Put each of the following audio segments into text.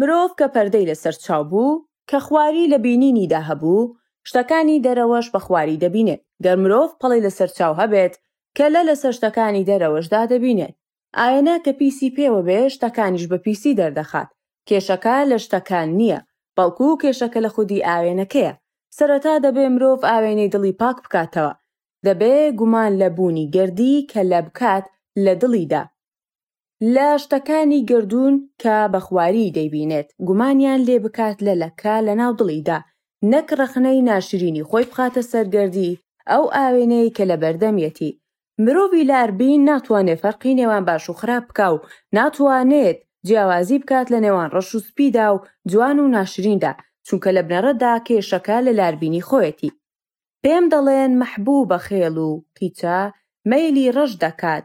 مرۆڤ کە پەردەی لەسەر چاو بوو، کە خواری لە بینینیدا هەبوو، شتەکانی دەرەوەش بە خواری دەبینێت، گەر مرۆڤ پەڵەی لەسەر چاو هەبێت، کەلە لەسەر شتەکانی دەرەوەشدا دەبینێت، ئایەنە کە پیسی پێوە بێ شتەکانیش بە پیسی دەردەخات، کێشەکە لە شتەکان نییە، بەڵکو کێشەکە لە خودی ئاوێنەکەیە، سەرەتا دەبێ مرۆڤ ئاوێنەی دڵی پاک بکاتەوە، دەبێ گومان لە بوونی گەردی کەلە بکات لە دڵیدا، لە شتەکانی گەردوون کە بە خواریی دەیبینێت، گومانیان لێ بکات لە لەکە لە ناو دڵیدا، نەک ڕەخنەی ناشرینی خۆی بخاتە سەر گەردی ئەو ئاوێنەی کە لە بەردەمیەتی. مرۆڤی لاربین ناتوانێ فەرقی نێوان باش و خراپ بکا و ناتوانێت جیاوازی بکات لە نێوان ڕەش و سپیدا و جوان و ناشریندا، چونکە لە بنەڕەتدا کێشەکە لە لاربینی خۆیەتی. پێم دەڵێن مەحبووبە خێڵ و قیچە مەیلی ڕەش دەکات،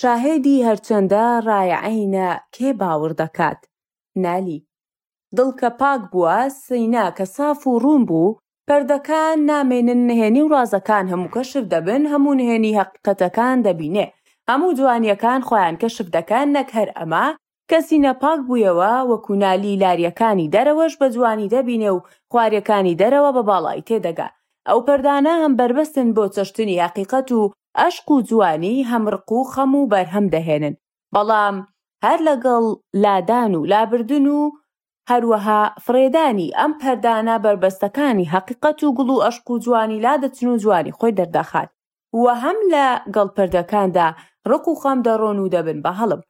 شاهێدی هەرچەندە ڕایعەینە کێ باوڕ دەکات نالی. دڵ کە پاک بووە سینا کە ساف و ڕوون بوو پەردەکان نامێنن نهێنی و ڕازەکان هەموو کەشف دەبن هەموو نهێنی هەقیقەتەکان دەبینێ هەموو جوانیەکان خۆیان کەشف دەکەن نەک هەر ئەمە کەسی نەپاک بوویەوە وەکو نالی لاریەکانی دەرەوەش بە جوانی دەبینێ و خواریەکانی دەرەوە بە باڵای تێدەگا ئەو پەردانە هەم بەربەستن بۆ چەشتنی هەقیقەت و ئەشق و جوانی هەم ڕق و خەم و بەرهەم دەهێنن بەڵام هەر لەگەڵ لادان و لابردن و هەروەها فڕێدانی ئەم پەردانە بەربەستەکانی هەقیقەت و گوڵ و ئەشق و جوانی لادەچن و جوانی خۆی دەردەخات و هەم لە گەڵ پردەکاندا ڕق و خەم دەڕۆن و دەبن بە هەڵم.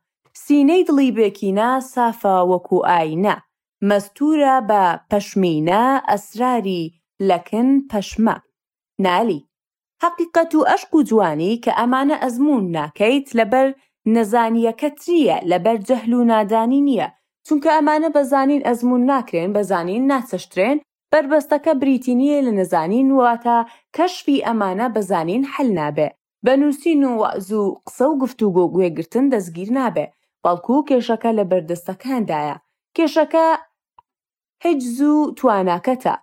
سینەی دڵی بێ کینە سافە وەکو ئاینە، مەستوورە بە پەشمینە ئەسراری لەکن پەشمە. نالی. هەقیقەت و ئەشق و جوانی کە ئەمانە ئەزموون ناکەیت لەبەر نەزانییەکەت نییە، لەبەر جەهل و نادانی نییە، چونکە ئەمانە بە زانین ئەزموون ناکرێن، بە زانین ناچەشترێن، بەربەستەکە بریتی نییە لە نەزانین واتە کەشفی ئەمانە بە زانین حل نابێ، بە نووسین و وەعز و قسە و گفتوگۆ گوێگرتن دەستگیر نابێ، بەڵکوو کێشەکە لە بەردەستەکاندایە، کێشەکە حیجز و تواناکەتە،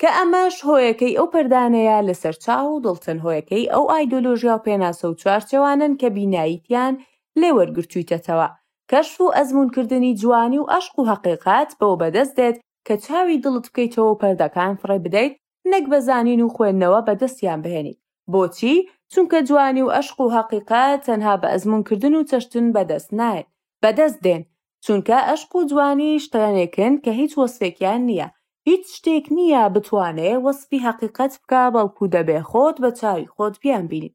کە ئەمەش هۆیەکەی ئەو پەردانەیە لە سەر چاو و دڵتن، هۆیەکەی ئەو ئایدۆلۆژیا و پێناسە و چوارچێوانەن کە بیناییتیان لێ وەرگرتوویتەتەوە، کەشف و ئەزموونکردنی جوانی و عەشق و هەقیقەت بەوە بەدەست دێت کە چاوی دڵت بکەیتەوە و پەردەکان فڕێ بدەیت نەک بە زانین و خوێندنەوە بەدەستیان بهێنیت بۆچی چونکە جوانی و ئەشق و هەقیقەت تەنها بە ئەزمونکردن و چەشتن بەدەست نایەن بەدەست دێن چونکە ئەشق و جوانی شتانێکن کە هیچ وەسفێکیان نییە هیچ شتێک نییە بتوانێ وەسفی هەقیقەت بکا بەڵکو دەبێ خۆت بە چاوی خۆت بیانبینیت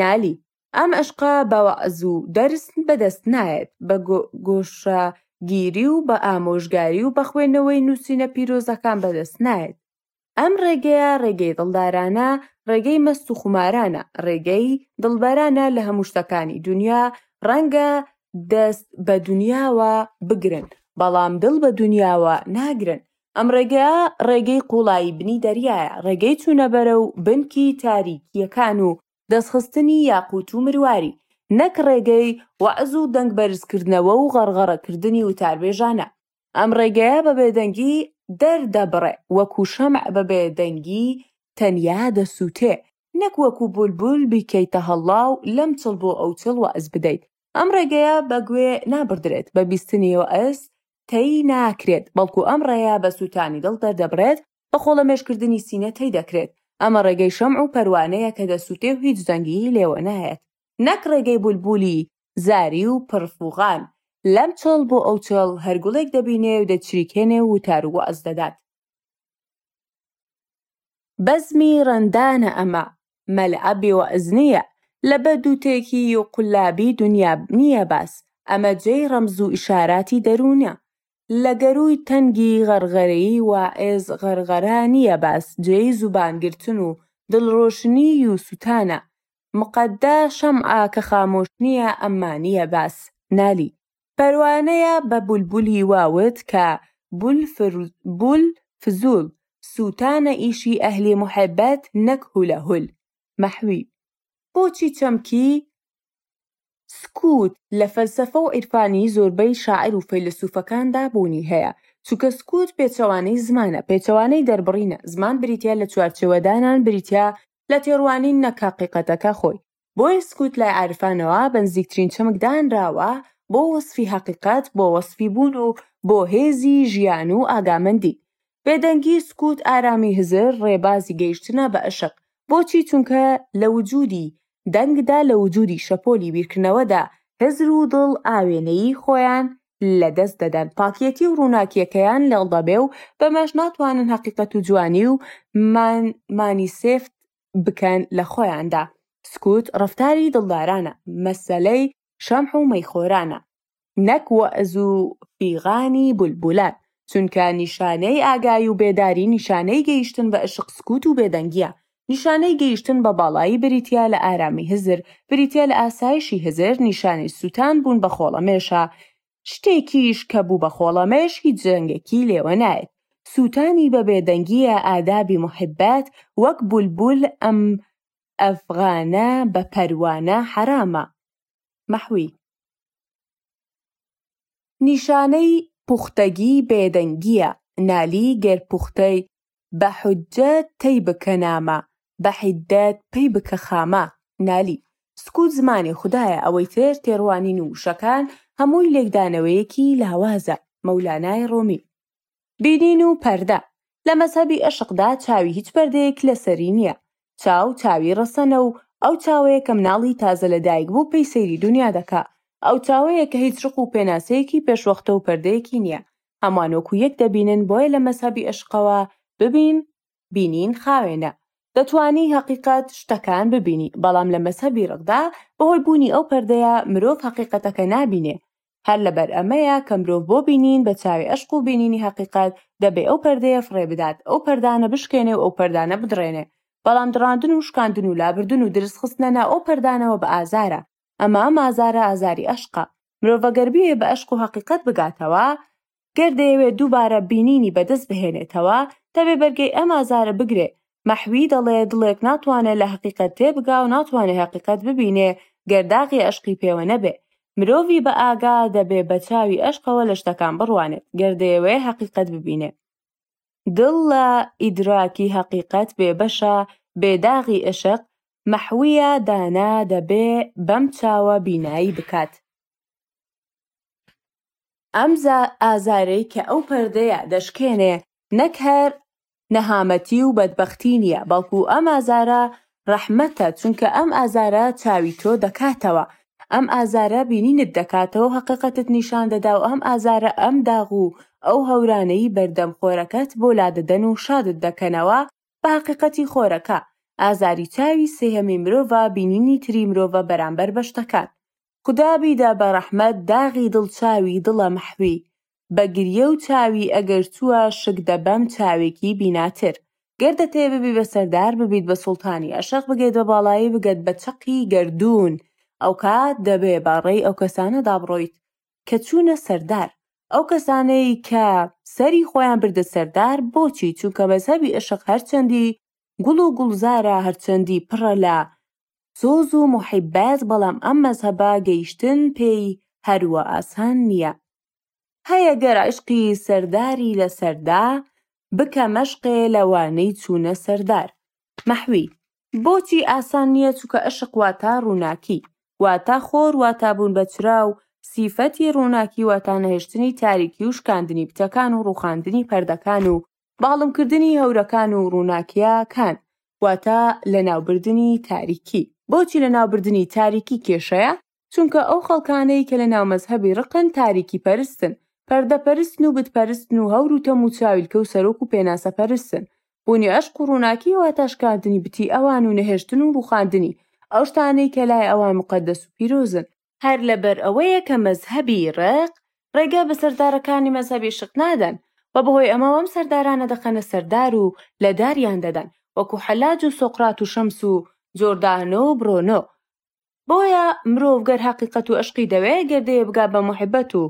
نالی، ئەم عەشقە بە وەعز و دەرس بەدەست نایەت، بە گۆشەگیری و بە ئامۆژگاری و بە خوێندنەوەی نووسینە پیرۆزەکان بەدەست نایەت. ئەم ڕێگەیە ڕێگەی دڵدارانە، ڕێگەی مەست و خومارانە، ڕێگەی دڵبەرانە لە هەموو شتەکانی دونیا، ڕەنگە دەست بە دونیاوە بگرن، بەڵام دڵ بە دونیاوە ناگرن، ئەم ڕێگەیە ڕێگەی قوڵایی بنی دەریایە، ڕێگەی چوونە بەرەو بنکی تاریکییەکان و دەستخستنی یاقووت و مرواری، نەک ڕێگەی وەعز و دەنگ بەرزکردنەوە و غەڕغەڕکردنی وتاربێژانە. ئەم ڕێگەیە بە بێدەنگی دەردەبڕێ، وەکوو شەمع بە بێدەنگی تەنیا دەسووتێ، نەک وەکوو بولبول بیکەیتە هەڵڵاو لەم چڵ بۆ ئەو چڵ وەعز بدەیت. ئەم ڕێگەیە بە گوێ نابڕدرێت، بە بیستنی وەعز تەی ناکرێت، بەڵکو ئەم ڕێیە بە سووتانی دڵ دەردەبڕێت، بە خۆڵەمێشکردنی سینە تەی دەکرێت، ئەمە ڕێگەی شەمع و پەروانەیە کە دەسووتێ و هیچ دەنگیی لێوە نایەت، نەک ڕێگەی بولبولی زاری و پڕفووغان، لەم چۆڵ بۆ ئەو چۆڵ هەر گوڵێک دەبینێ و دەچریکێنێ و وتار و وەعز دەدات. بەزمی ڕەندانە ئەمە، مەلعە بێوەئزنیە، لە بە دوو تێکی و قولابی دونیا نیە باس، ئەمە جێی ڕەمز و ئیشاراتی دەروونە، لە گەرووی تەنگی غەرغەرەی واعێز غەرغەرە نیە باس، جێی زوبان گرتن و دڵڕۆشنیی و سوتانە، مقەدە شەمعە کە خامۆش نیە ئەمما نیە باس، نالی. پەروانەیە بە بولبولی وا وت کە، بول فزول سووتانە ئیشی ئەهلی موحێبەت نەک هولە هول. مەحوی. بۆچی چەمکی، سکوت، لە فەلسەفە و عیرفانی زۆربەی شاعیر و فەیلەسووفەکاندا بوونی هەیە؟ چونکە سکوت پێچەوانەی زمانە، پێچەوانەی دەربڕینە، زمان بریتییە لە چوارچێوەدانان، بریتییە لە تێڕوانین نەک هەقیقەتەکە خۆی. بۆیە سکوت لای عارفانەوە بە نزیکترین چەمک دانراوە بۆ وەسفی هەقیقەت، بۆ وەسفی بوون و بۆ هێزی ژیان و ئاگامەندی. بێدەنگی، سکوت، ئارامی هزر ڕێبازی گەیشتنە بە ئەشق. بۆچی؟ چونکە لە وجودی دەنگدا، لە وجودی شەپۆلی بیرکردنەوەدا هزر و دڵ ئاوێنەیی خۆیان لە دەست دەدەن، پاکیەتی و ڕووناکیەکەیان لەق دەبێ و بەمەش ناتوانن هەقیقەت و جوانی و مانی سفت بکەن لە خۆیاندا، سکوت ڕەفتاری دڵدارانە، مەسەلەی شەمع و مەیخۆرانە نەک وەعز و فیغانی بولبولان، چونکە نیشانەی ئاگایی و بێداری نیشانەی گەیشتن بە ئشق سکوت و بێدەنگیە، نیشانەی گەیشتن بە باڵایی بریتیە لە ئارامی هزر، بریتیە لە ئاسایشی هزر، نیشانەی سوتان بوون بە خۆڵەمێشە، شتێکیش کە بوو بە خۆڵە مێشکی جەنگەکی لێوە نایەت سووتانی بە بێدەنگییە ئادابی موحیبەت وەک بولبول ئەم ئەفغانە بە پەروانە حەرامە مەحوی نیشانەی پوختەگی بێدەنگییە نالی گەر پوختەی بە حوججەت تەی بکە نامە بە حیدەت پەی بکە خامە نالی سکوت زمانی خودایە ئەوەی تر تێڕوانین و وشەکان هەمووی لێکدانەوەیەکی لاوازە مەولانای ڕۆمی بینین و پەردە لە مەزهەبی ئەشقدا چاوی هیچ پەردەیەک لەسەری نییە چاو چاوی ڕەسەنە و ئەو چاوەیە کە مناڵی تازە لە دایک بوو پێی سەیری دونیا دەکا ئەو چاوەیە کە هیچ ڕق و پێناسەیەکی پێشوەختە و پەردەیەکی نییە هەموان وەکو یەک دەبینن بۆیە لە مەزهەبی ئەشقەوە ببین بینین خاوێنە دەتوانی هەقیقەت شتەکان ببینی بەڵام لە مەزهەبی ڕقدا بەهۆی بوونی ئەو پەردەیە مرۆڤ هەقیقەتەکە نابینێ هەر لەبەر ئەمەیە کە مرۆڤ بۆ بینین بە چاوی ئەشق و بینینی هەقیقەت دەبێ ئەو پەردەیە فڕێ بدات ئەو پەردانە بشکێنێ و ئەو پەردانە بدڕێنێ بەڵام دڕاندن و شکاندن و لابردن و درز خستنە ناو ئەو پەردانەوە بە ئازارە ئەمە ئەم ئازارە ئازاری ئەشقە مرۆڤ ئەگەر بیەوێ بە ئەشق و هەقیقەت بگاتەوە، گەر دەیەوێ دووبارە بینینی بەدەست بهێنێتەوە، دەبێ بەرگەی ئەم ئازارە بگرێ، مەحوی دەڵێ دڵێک ناتوانێ لە هەقیقەت تێبگا و ناتوانێ هەقیقەت ببینێ گەر داغی ئەشقی پێوە نەبێ، مرۆڤی بە ئاگا دەبێ بە چاوی ئەشقەوە لە شتەکان بڕوانێت گەر دەیەوێ هەقیقەت ببینێ. دڵ لە ئیدراکی هەقیقەت بێبەشە بێ داغی ئێشق مەحویە دانا دەبێ بەم چاوە بینایی بکات ئەم ئازارەی کە ئەو پەردەیە دەشکێنێ نەک هەر نەهامەتی و بەدبەختی نیە بەڵکو ئەم ئازارە ڕەحمەتە چونکە ئەم ئازارە چاوی تۆ دەکاتەوە ئەم ئازارە بینینت دەکاتەوەو هەقیقەتت نیشان دەداو ئەم ئازارە ئەم داغ و ئەو هەورانەی بەردەم خۆرەکەت بۆ لادەدەن و شادت دەکەنەوە بە هەقیقەتی خۆرەکە ئازاری چاوی سێهەمی مرۆڤە بینینی تری مرۆڤە بەرامبەر بە شتەکان خودا بیدا بە ڕەحمەت داغی دڵ چاوی دڵە مەحوی بە گریە و چاوی ئەگەر چووە شک دەبەم چاوێکی بیناتر گەر دەتەێ ببی بە سەردار ببیت بە سوڵتانی ئەشەق بگەیت بە باڵایی بگەت بە چەقی گەردوون ئەوکات دەبێ بە ڕێی ئەو کەسانەدا بڕۆیت کە چوونە سەردار ئەو کەسانەی کە سەری خۆیان بردە سەردار بۆچی چونکە مەزهەبی ئەشەق هەرچەندی گوڵ و گوڵزارە هەرچەندی پڕە لە سۆز و موحیبەت بەڵام ئەم مەزهەبە گەیشتن پێی هەر وا ئاسان نییە هەیە گەر عیشقی سەرداری لەسەردا بکە مەشقێ لەوانەی چوونە سەردار مەحوی بۆتی ئاسان نیە چوکە عشق واتا ڕووناکی واتا خۆر واتا بوون بە چرا و سیفەتی ڕووناکی واتا نەهێشتنی تاریکی و شکاندنی پتەکان و ڕوخاندنی پەردەکان و بەاڵم کردنی هەورەکان و ڕووناکیا کان واتا لەناوبردنی تاریکی بۆچی لەناوبردنی تاریکی کێشەیە چونکە ئەو خەڵکانەی کە لەناو مەزهەبی ڕقن تاریکی پەرستن، پەردە پەرستن و بت پەرستن و هەور و تەم و چاویلکە و سەرۆک و پێناسە پەرستن، بوونی عەشق و ڕووناکی واتا شکاندنی بتی ئەوان و نەهێشتن و ڕووخاندنی ئەو شتانەی کە لای ئەوان موقەدەس و پیرۆزن. هەر لەبەر ئەوەیە کە مەزهەبی ڕق ڕێگە بە سەردارەکانی مەزهەبی شق نادەن و بەهۆی ئەمەوە ئەم سەردارانە دەخەنە سەردار و لە داریان دەدەن، وەکو حەلاج و سۆقرات و شەمس و جۆردانۆ و برۆنۆ، بۆیە مرۆڤ گەر هەقیقەت و ئەشقی دەوێ گەر دەیێ بگا بە موحبەت و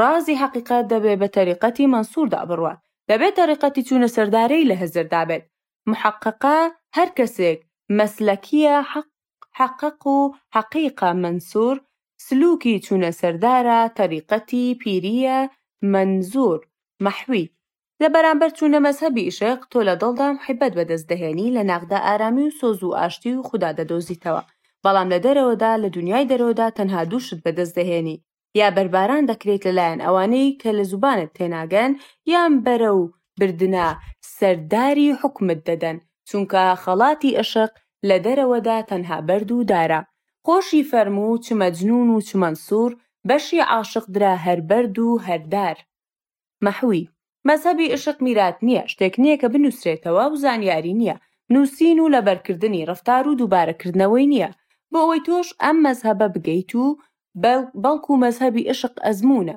ڕازی هەقیقەت دەبێ بە تەریقەتی مەنسووردا بڕوا دەبێ تەریقەتی چوونە سەردارەی لە هزردا بێت محەقەقە هەر کەسێک مەسلەکیە حەق حەقەق و حەقیقە مەنسوور سلووکی چوونە سەردارە تەریقەتی پیریە مەنزوور مەحوی لە بەرامبەر چوونە مەزهەبی ئیشق تۆ لە دڵدا محیبەت بەدەست دەهێنی لە ناخدا ئارامی و سۆز و ئاشتی و خودا دەدۆزیتەوە بەڵام لە دەرەوەدا لە دونیای دەرەوەدا تەنها دوو شت بەدەست دەهێنی یا بەرباران دەکرێیت لە لایەن ئەوانەی کە لە زوبانت تێناگەن یان بەرەو بردنە سەرداری حوکمت دەدەن چونکە خەڵاتی ئەشق لە دەرەوەدا تەنها بەرد و دارە خۆشی فەرموو چ مەجنون و چ مەنسور بەشی عاشق درا هەر بەرد و هەر دار. مەحوی. مەزهەبی ئیشق میرات نییە، شتێک نییە کە بنووسرێتەوە و زانیاری نییە، نووسین و لەبەرکردنی ڕەفتار و دووبارەکردنەوەی نییە، بۆ ئەوەی تۆش ئەم مەزهەبە بگەیت و بەڵکو مەزهەبی ئیشق ئەزموونە،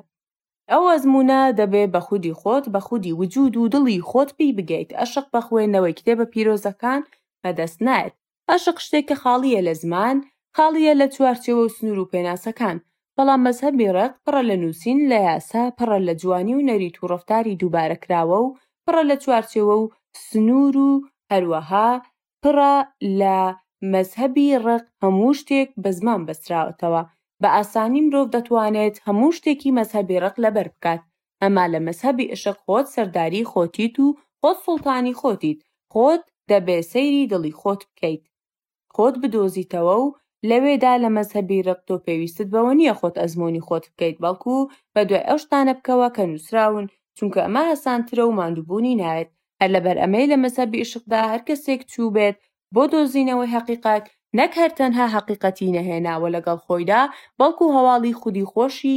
ئەو ئەزموونە دەبێ بە خودی خۆت، بە خودی وجوود و دڵی خۆت پێی بگەیت، ئەشق بە خوێندنەوەی کتێبە پیرۆزەکان بەدەست نایەت، عەشق شتێکە خاڵییە لە زمان، خاڵییە لە چوارچێوە و سنوور و پێناسەکان، بەڵام مەزهەبی ڕق پڕە لە نووسین، لە یاسا، پڕە لە جوانی و نەریت و ڕەفتاری دووبارەکراوە و پڕە لە چوارچێوە و سنوور و هەروەها پڕە لە مەزهەبی ڕق هەموو شتێک بە زمان بەستراوەتەوە، بە ئاسانی مرۆڤ دەتوانێت هەموو شتێکی مەزهەبی ڕق لەبەر بکات، ئەما لە مەزهەبی ئشق خۆت سەرداری خۆتیت و خۆت سوڵتانی خۆتیت خۆت دەبێ سەیری دڵی خۆت بکەیت خۆت بدۆزیتەوە و لەوێدا لە مەزهەبی ڕق تۆ پێویستت بەوە نیە خۆت ئەزمۆنی خۆت بکەیت بەڵکو بە دوای ئەو شتانە بکەوە کە نوسراون چونکە ئەمە هەسانترە و ماندوبونی ناوێت هەر لەبەر ئەمەی لە مەزهەبی ئشقدا هەر کەسێک چوبێت بۆ دۆزینەوەی هەقیقەت، نەک هەر تەنها هەقیقەتی نەهێناوە لەگەڵ خۆیدا، بەڵکو هەواڵی خودی خۆشی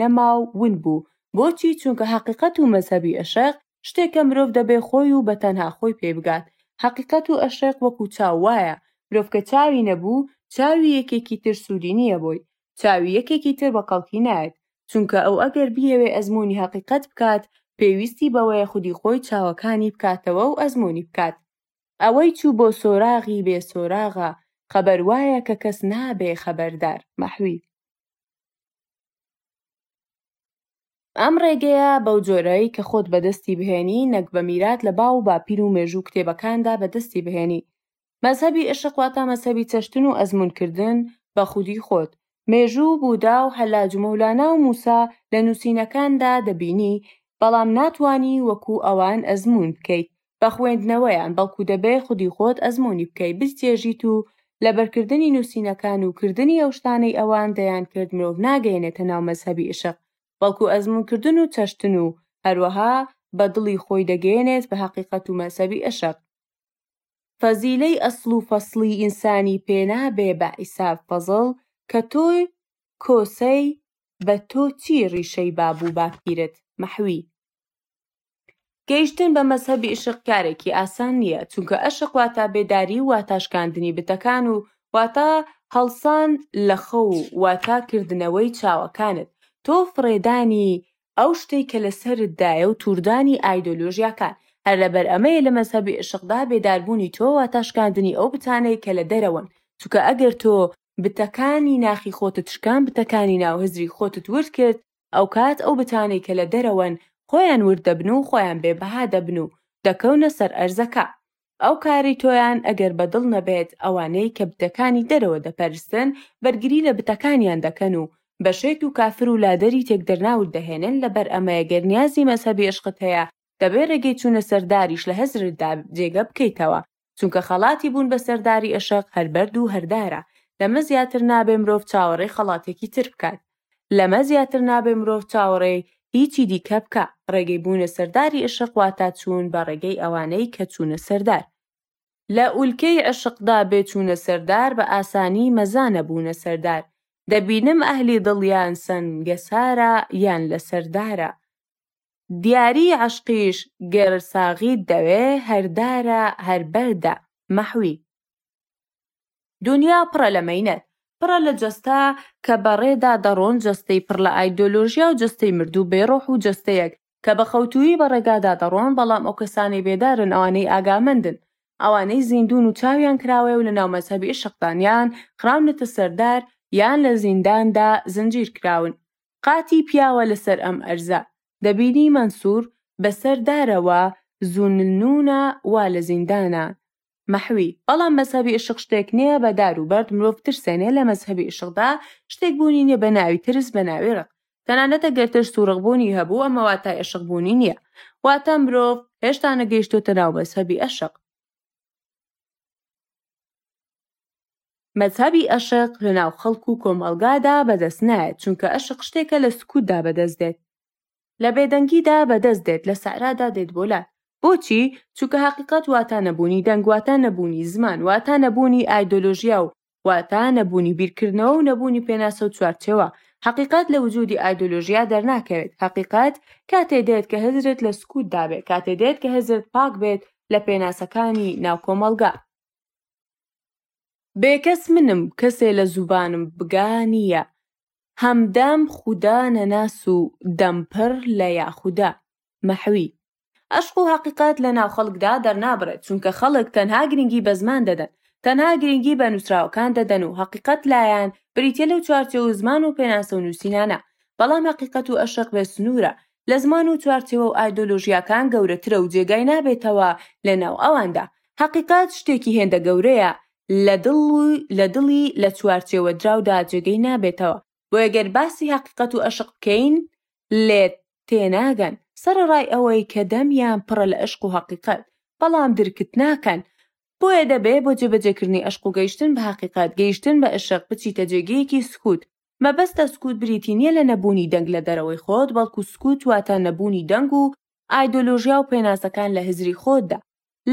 نەما و ون بوو، بۆچی؟ چونکە هەقیقەت و مەزهەبی ئەشێخ شتێکە مرۆڤ دەبێ خۆی و بەتەنها خۆی پێی بگات، هەقیقەت و ئەشێخ وەکو چاو وایە، مرۆڤ کە چاوی نەبوو، چاوی یەکێکی تر سوودی نییە بۆی، چاوی یەکێکی تر بە کەڵکی نایەت، چونکە ئەو ئەگەر بیەوێ ئەزموونی هەقیقەت بکات، پێویستی بەوەیە خودی خۆی چاوەکانی بکاتەوە و ئەزموونی بکات. ئەوەی چوو بۆ سۆراغی بێ سۆراغە خەبەر وایە کە کەس نابێ خەبەردار، مەحوی. ئەم ڕێگەیە بەو جۆرەی کە خۆت بەدەستی بهێنی نەک بە میرات لە باو و باپیر و مێژوو و کتێبەکاندا بەدەستی بهێنی مەزهەبی ئشق واتا مەزهەبی چەشتن و ئەزموون کردن بە خودی خۆت مێژوو و بودا و حەلاج و مەولانا و موسا لە نووسینەکاندا دەبینی بەڵام ناتوانی وەکو ئەوان ئەزموون بکەیت بە خوێندنەوەیان بەڵکو دەبێ خودی خۆت ئەزموونی بکەی بجتێژیت و لەبەرکردنی نووسینەکان و کردنی ئەو شتانەی ئەوان دەیان کرد مرۆڤ ناگەیەنێتە ناو مەزهەبی ئیشق بەڵکو ئەزموونکردن و چەشتن و هەروەها بە دڵی خۆی دەگەیەنێت بە هەقیقەت و مەزهەبی ئیشق. فەزیلەی ئەسڵ و فەسڵی ئینسانی پێنابێ بە عیساب فەزڵ کە تۆی کۆسەی بە تۆ چی ڕیشەی باب و باپیرت مەحوی. گەیشتن بە مەزهەبی ئیشق کارێکی ئاسان نیە چونکە ئەشق واتا بێداری و واتا شکاندنی بتەکان و واتا هەڵسان لە خەو و واتا کردنەوەی چاوەکانت تۆ فڕێدانی ئەو شتەی کە لە سەرت دایە و تووردانی ئایدۆلۆژیاکان، هەر لەبەر ئەمەیە لە مەزهەبی ئیشقدا بێداربوونی تۆ واتا شکاندنی ئەو بتانەی کە لە دەرەوەن، چونکە ئەگەر تۆ بتەکانی ناخی خۆتت شکاند بتەکانی ناو هزری خۆتت ورد کرد ئەوکات ئەو بتانەی کە لە دەرەوەن خۆیان ورد دەبن و خۆیان بێ بەها دەبن و دەکەونە سەر ئەرزەکە ئەو کارەی تۆیان ئەگەر بە دڵ نەبێت، ئەوانەی کە بتەکانی دەرەوە دەپەرستن، بەرگری لە بتەکانیان دەکەن و بە شێت و کافر و لادەری تێکدەرناوت دەهێنن، لەبەر ئەمەیە گەر نیازی مەزهەبی ئەشقت هەیە، دەبێ رێگەی چوونە سەر داریش لە هزرتدا جێگە بکەیتەوە، چونکە خەڵاتی بوون بە سەر داری ئەشق هەر بەرد و هەر دارە، لەمە زیاتر نابێ مرۆڤ چاوەڕێی خەڵاتێکی تر بکات. لەمە زیاتر نابێ مرۆڤ چاوەڕێی هیچی دیکە بکا، ڕێگەی بوونە سەرداری ئشق واتا چوون بە ڕێگەی ئەوانەی کە چوونە سەردار. لە ئولکەی ئشقدا بێ چوونە سەردار بە ئاسانی مەزانە بوونە سەردار، دەبینم ئەهلی دڵ یان سەنگەسارە یان لە سەردارە. دیاری ئەشقیش گەر ساغیت دەوێ هەر دارە هەر بەردە، مەحوی. دونیا پڕە لە مەینەت، پڕە لە جەستە کە بە ڕێدا دەڕۆن، جەستەی پڕ لە ئایدۆلۆژیا و جەستەی مردوو بێ ڕۆح و جەستەیەک کە بە خەوتوویی بە ڕێگادا دەڕۆن، بەڵام ئەو کەسانەی بێدارن ئەوانەی ئاگامەندن، ئەوانەی زیندوون و چاویان کراوەیە و لە ناو مەزهەبی ئیشقدان، یان خراونەتە سەر دار، یان لە زینداندا زنجیر کراون. قاتی پیاوە لە سەر ئەم ئەرزە. دەبینی مەنسوور بە سەر دارەوە زونلنوونە وا لە زیندانە. مەحوی بەڵام مەزهەبی ئیشق شتێک نیە بە دار و بەرد مرۆڤ بترسێنێ لە مەزهەبی ئیشقدا شتێک بوونی نیە بە ناوی ترس بە ناوی ڕق تەنانەت ئەگەر ترس و ڕق بوونی هەبوو ئەمە واتای ئیشق بوونی نیە واتە مرۆڤ هێشتا نەگەیشتۆتە ناو مەزهەبی ئەشق مەزهەبی ئەشق لە ناو خەڵک و کۆمەڵگادا بەدەست نایەت چونکە ئەشق شتێکە لە سکوتدا بەدەست دێت لە بێدەنگیدا بەدەست دێت لە سەعرادا دێت بۆ لات بۆچی چونکە هەقیقەت واتا نەبوونی دەنگ واتا نەبوونی زمان واتا نەبوونی ئایدۆلۆژیا و واتا نەبوونی بیرکردنەوە و نەبوونی پێناسە و چوارچێوە هەقیقەت لە وجودی ئایدۆلۆژیا دەرناکەوێت هەقیقەت کاتێ دێت کە هزرت لە سکوت دابێت کاتێ دێت کە هزرت پاک بێت لە پێناسەکانی ناو کۆمەڵگا بێکەس منم کەسێ لە زوبانم بگا نییە هەمدام خودا نەناس و دەم پڕ لە یاخودا، مەحوی. عەشق و هەقیقەت لە ناو خەڵکدا دەرنابڕێت، چونکە خەڵک تەنها گرنگی بە زمان دەدەن، تەنها گرنگی بە نووسراوەکان دەدەن و هەقیقەت لایان بریتیە لەو چوارچێو و زمان و پێناسە و نووسینانە، بەڵام هەقیقەت و عەشق بێ سنوورە، لە زمان و چوارچێوە و ئایدۆلۆژیاکان گەورەترە و جێگای نابێتەوە لە ناو ئەواندا، هەقیقەت شتێکی هێندە گەورەیە لە دڵ و لە دڵی لە چوارچێوەدراودا جێگەی نابێتەوە، بۆیە گەر باسی هەقیقەت و ئەشق بکەین لێت تێناگەن، سەرەڕای ئەوەی کە دەمیان پڕە لە ئەشق و هەقیقەت، بەڵام درکت ناکەن، بۆیە دەبێ بۆ جێبەجێکردنی ئەشق و گەیشتن بە هەقیقەت، گەیشتن بە ئەشق بچیتە جێگەیەکی سکوت، مەبەستە سکوت بریتی نییە لە نەبوونی دەنگ لە دەرەوەی خۆت، بەڵکو سکوت واتە نەبوونی دەنگ و ئایدۆلۆژیا و پێناسەکان لە هزری خۆتدا،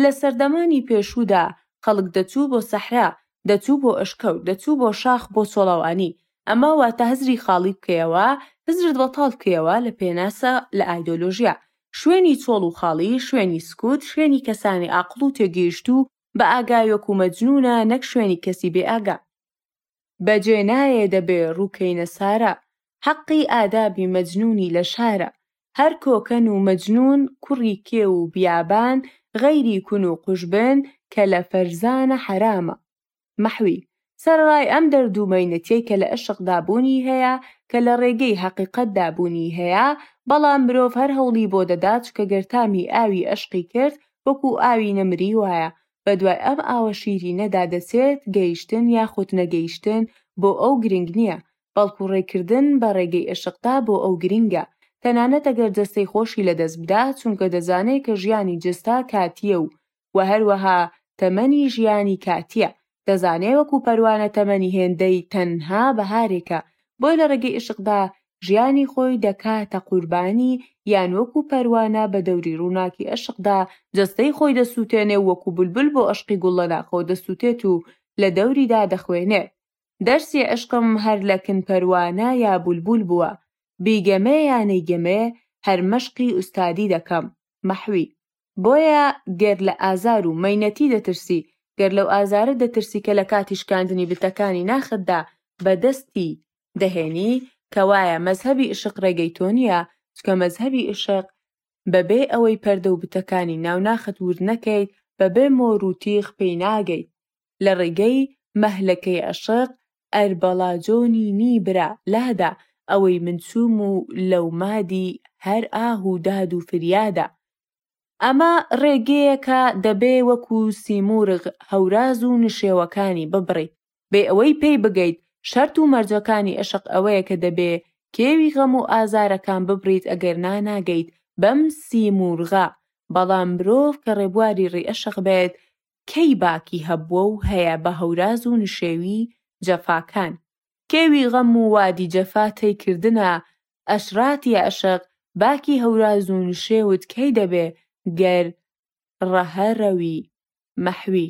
لە سەردەمانی پێشوودا خەڵک دەچوو بۆ سەحرا، دەچوو بۆ ئەشکەوت، دەچوو بۆ شاخ بۆ چۆڵەوانی. ئەمە واتە هزری خاڵی بکەیەوە، هزرت بەتاڵ بکەیەوە لە پێناسە، لە ئایدۆلۆژیا. شوێنی چۆڵ و خاڵی، شوێنی سکوت، شوێنی کەسانی ئاقڵ و تێگەیشتوو بە ئاگا وەکوو مەجنوونە نەک شوێنی کەسی بێ ئاگا. بەجێ نایێ دەبێ ڕووکەینە سارا حەقی ئادابی مەجنوونی لە شارا هەر کۆکەن و مەجنوون کوڕی کێو و بیابان غەیری کون و قوژبن کە لە فەرزانە حەرامە مەحوی سەرەڕای ئەم دەرد و مەینەتیەی کە لە ئەشقدا بوونی هەیە کە لە ڕێگەی هەقیقەتدا بوونی هەیە بەڵام مرۆڤ هەر هەوڵی بۆ دەدا چکە گەر تامی ئاوی ئەشقی کرد وەکوو ئاوی نەمری وایە بەدوای ئەم ئاوە شیرینەدا دەچێت، گەیشتن یاخود نەگەیشتن بۆ ئەو گرنگ نییە، بەڵکو ڕێکردن بە ڕێگەی ئێشقدا بۆ ئەو گرنگە، تەنانەت ئەگەر جەستەی خۆشی لەدەست بدا، چونکە دەزانێت کە ژیانی جەستە کاتییە و وە هەروەها تەمەنی ژیانی کاتییە، دەزانێت وەکو پەروانە تەمەنی هێندەی تەنها بەهارێکە، بۆیە لە ڕێگەی ئێشقدا ژیانی خۆی دەکاتە قوربانی یان وەکو پەروانە بە دەوری ڕووناکی ئەشقدا جەستەی خۆی دەسووتێنێ و وەکو بولبول بۆ ئەشقی گوڵ لە ناخەوە دەسووتێت و لە دەوریدا دەخوێنێ دەرسی عەشقم هەر لە کن پەروانە یا بولبول بووە بیگەمێ یا نەیگەمێ هەر مەشقی ئوستادی دەکەم مەحوی بۆیە گەر لە ئازار و مەینەتی دەترسی گەر لەو ئازارە دەترسی کە لە کاتی شکاندنی بتەکانی ناختدا بە دەستی دەهێنی کەوایە مەزهەبی ئشق ڕێگەی تۆ نیە چکە مەزهەبی ئشق بەبێ ئەوەی پەردە و بتەکانی ناو ناخت ورد نەکەیت بەبێ مۆر و تیخ پێی ناگەیت لە ڕێگەی مەهلەکەی ئشق ئەر بەڵا جۆنی نی برا لادا ئەوەی من چوم و لەو مادی هەر ئاه و داد و فریادە ئەمە ڕێگەیەکە دەبێ وەکو سیمورغ هەوراز و نشێوەکانی ببڕیت بێ ئەوەی پێی بگەیت شەرت و مەرجەکانی ئەشق ئەوەیە کە دەبێ کێوی غەم و ئازارەکان ببڕیت ئەگەرنا ناگەیت بەم سیمورغە بەڵام مرۆڤ کە ڕێبواری ڕی ئەشق بێت کەی باکی هەبووە و هەیە بە هەوراز و نشێوی جەفاکان کێوی غەم و وادی جەفا تەی کردنە ئەشراتی ئەشق باکی هەوراز و نشێوت کەی دەبێ گەر ڕەهە ڕەوی مەحوی.